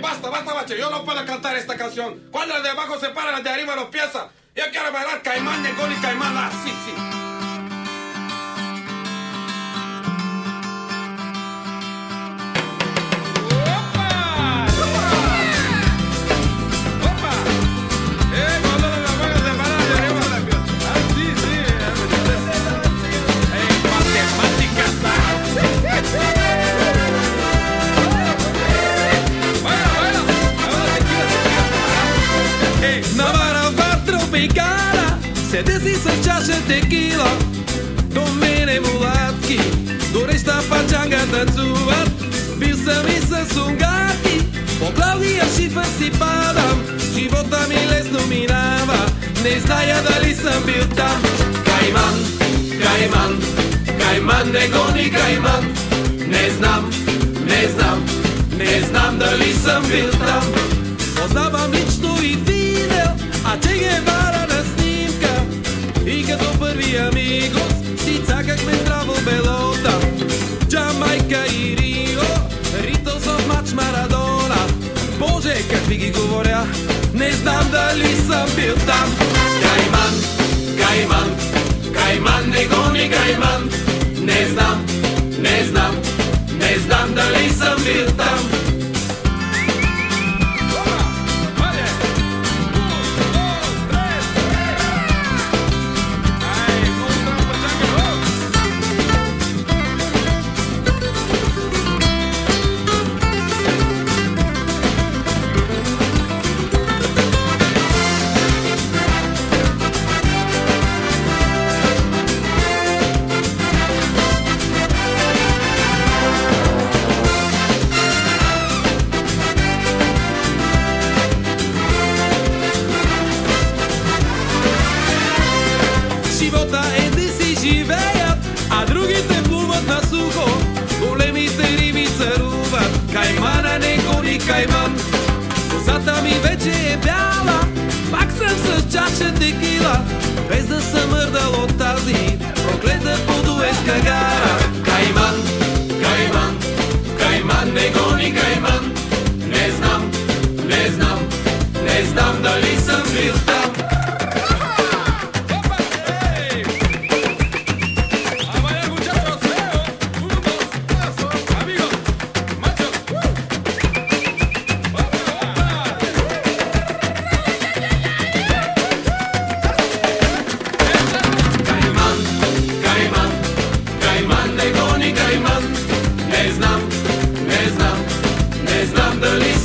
Basta, basta, bache. Yo no puedo cantar esta canción. Cuando las de abajo se paran, las de arriba no empiezan. Yo quiero bailar caimán de gol y caimán. Ah, sí, sí. Va tropicana Se desisa čaše tequila Do mene mulatki Dore šta pačanga tancuvat Bil sam i sa sungati Po glavi ja šifa si padam Života mi lesno minava Ne znaja da li sam bil tam Kajman, kajman Kajman, ne goni kajman Ne znam, ne znam Ne znam da li sam bil tam Poznavam първи амигос Си цакахме здраво белота. Джамайка и Рио Ритъл съм мач Марадона. Боже, как ви ги говоря Не знам дали съм бил там. Кайман, кайман Кайман, не гони кайман Не знам, не знам Не знам дали съм бил там Живота е да си живеят, а другите плуват на сухо. Големите риби царуват, каймана не гони кайман. Козата ми вече е бяла, пак съм с чаша текила, без да съм мърдал от тази проклета подуеска гара. Кайман, кайман, кайман не гони кайман. Не знам, не знам, не знам дали съм бил там. İslam dönüyor.